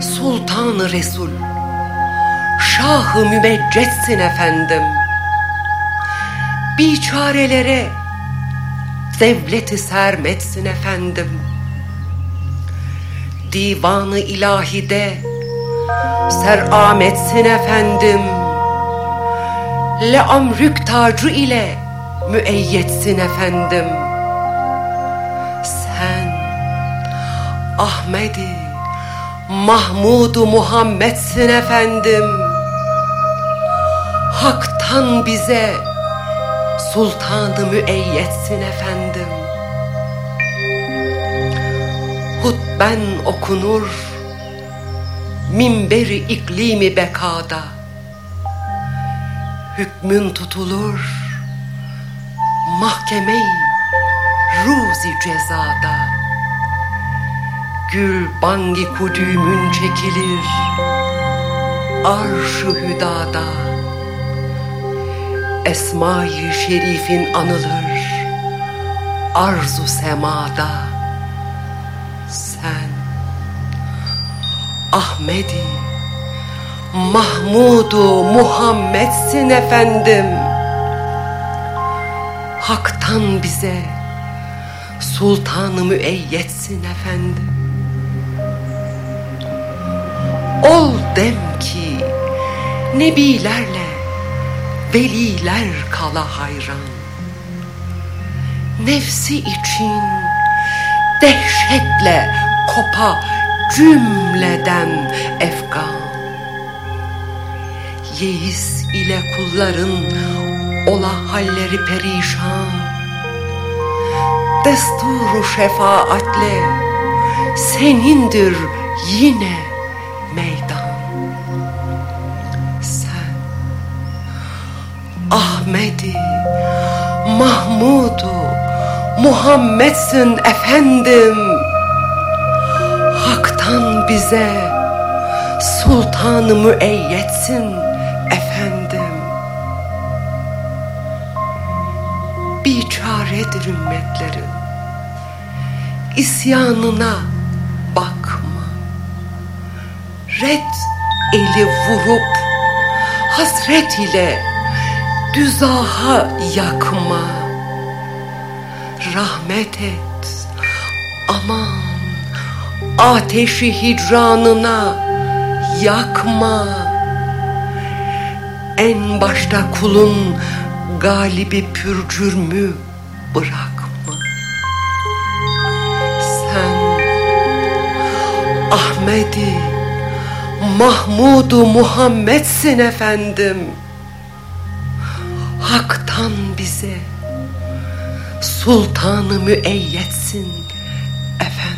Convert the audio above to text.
Sultanı Resul, Şahı mübeccetsin efendim. Biçarelere devleti sermetsin efendim. Divanı ilahide serametsin efendim. Le amrük tacı ile müeyyetsin efendim. Sen Ahmedi Mahmudu Muhammed'sin efendim. Hak'tan bize sultanı müeyyetsin efendim. Hutben okunur minberi iklimi bekada. Hükmün tutulur mahkeme ruzi cezada. Gül bangi kudümün çekilir. Arş-ı hüdada. Esma-i şerifin anılır. Arzu semada. Sen Ahmedi Mahmudu Muhammed'sin efendim. Hak'tan bize Sultanı müeyyetsin efendim Ol dem ki Nebilerle Veliler kala hayran. Nefsi için Dehşetle kopa cümleden efgan. Yeis ile kulların ola halleri perişan. Desturu şefaatle senindir yine meydan. Sen Ahmedi Mahmudu Muhammed'sin efendim. Hak'tan bize Sultanı müeyyetsin efendim. Biçaredir ümmetlerin isyanına Red eli vurup hasret ile düzaha yakma. Rahmet et aman ateşi hicranına yakma. En başta kulun galibi pürcürmü bırakma? Sen Ahmedi Mahmudu Muhammed'sin efendim. Hak'tan bize Sultanı müeyyetsin efendim